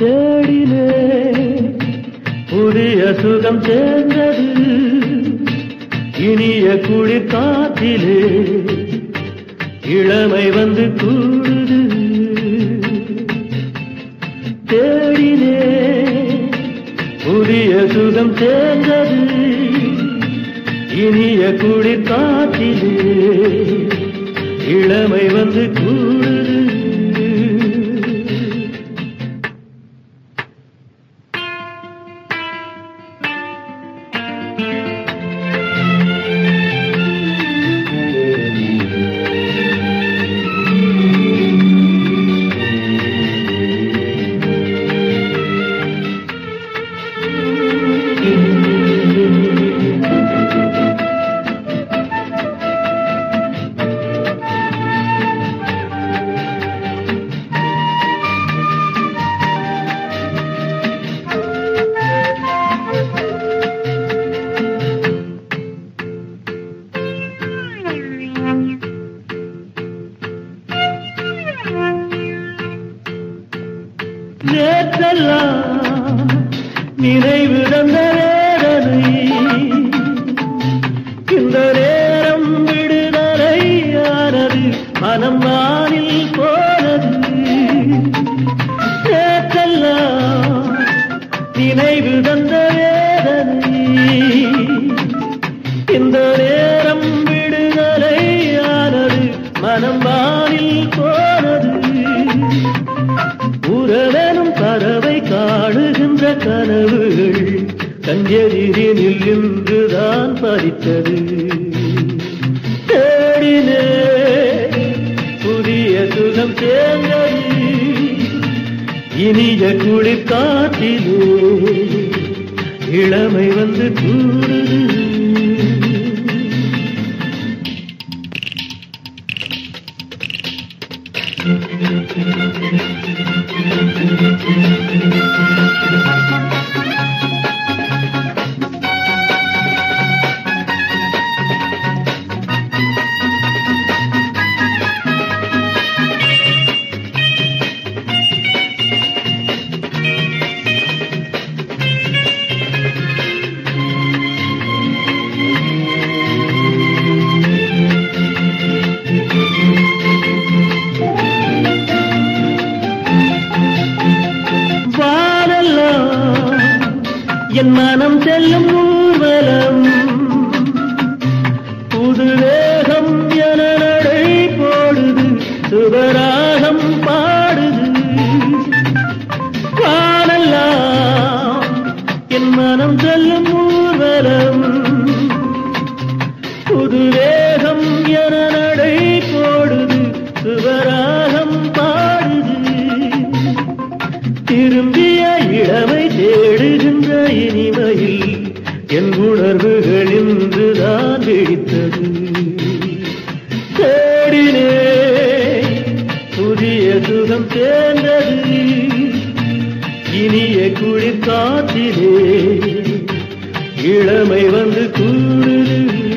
கேடிலே புதிய சுகம் சேர்ந்தது. இனிய குளிர் காத்திலே இளமை வந்து கூடுது. தேடிலே புதிய சுகம் சேர்ந்தது. இனிய குளிர் காத்திலே இளமை வந்து கூடுது. எல்லாம் நினைவிடம் நேரனை இந்த நேரம் விடுதலை ஆனது மனம் நானில் கஞ்செதிரினில் இன்றுதான் பறித்தது தேடினே புதிய சுகம் சேர்ந்தது இனிய குளிர் காற்றிலே இளமை வந்து கூறுது. என் மனம் செல்லும் ஊர்வலம். புது வேகம் என நடை போடுது சுபராகம் பாடுது. வானெல்லாம் என் மனம் செல்லும் ஊர்வலம். புது வேகம் என நடை போடுது சுபராகம் பாடுது. திரும்பிய இளமை எழுகின்ற இனிமையில் என் உணர்வுகள் இன்று இன்றுதான் விழித்தது தேடினே புதிய சுகம் தேர்ந்தது. இனிய குளிர் காத்திலே இளமை வந்து கூடுது.